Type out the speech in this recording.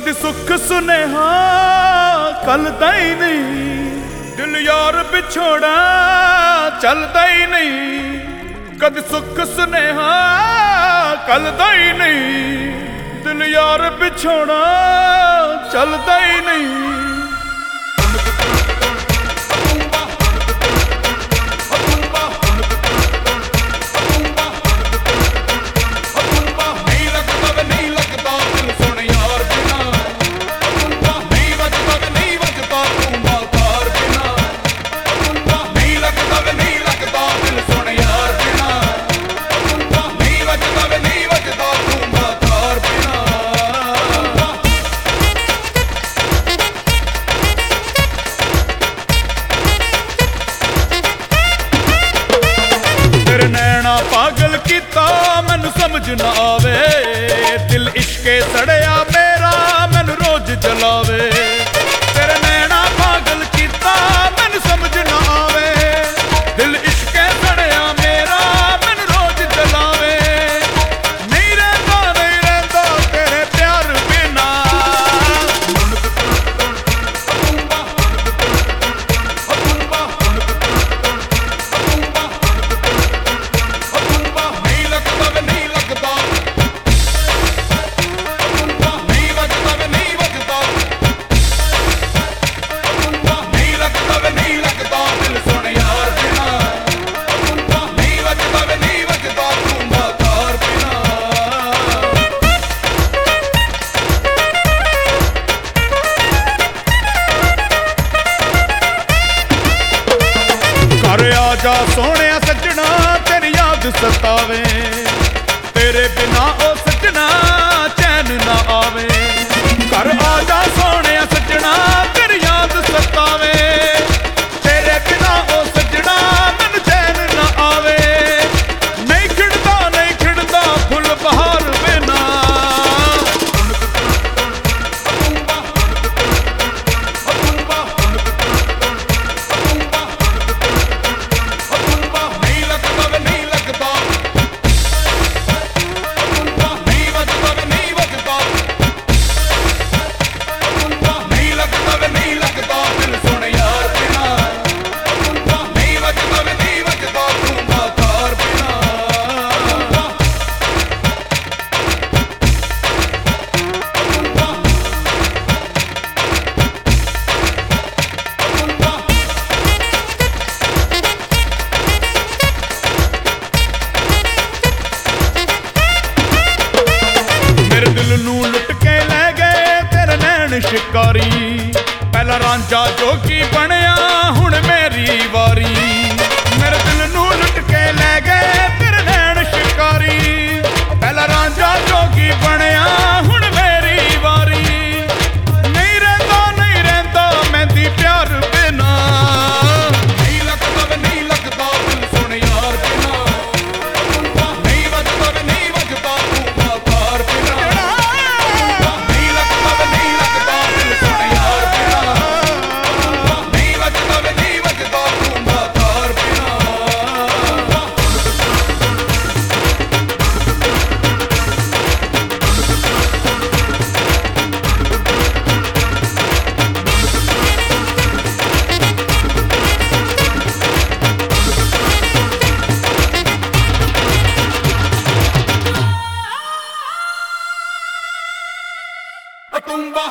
ਕਦੀ ਸੁੱਖ ਸੁਨੇਹਾ ਕਲ ਤਾਈ ਨਹੀਂ। ਦਿਲ ਯਾਰ ਪਿਛੋੜਾ ਚਲਦਾ ਹੀ ਨਹੀਂ। ਕਦੀ ਸੁੱਖ ਸੁਨੇਹਾ ਕਲ ਤਾਈ ਨਹੀਂ। ਦਿਲ ਯਾਰ ਪਿਛੋੜਾ ਚਲਦਾ ਹੀ ਨਹੀਂ। ਪਾਗਲ ਕੀਤਾ ਮੈਨੂੰ ਸਮਝ ਨਾ ਆਵੇ। ਦਿਲ ਇਸ਼ਕੇ ਸੜਿਆ ਮੇਰਾ ਮੈਨੂੰ ਰੋਜ਼ ਜਲਾਵੇ। ਜਗਾ ਸੋਹਣਾ ਸ਼ਿਕਾਰੀ। ਪਹਿਲਾ ਰਾਂਝਾ ਜੋਗੀ ਬਣਿਆ ਹੁਣ ਮੇਰੀ ਵਾਰੀ। ਕਟੂੰਬਾ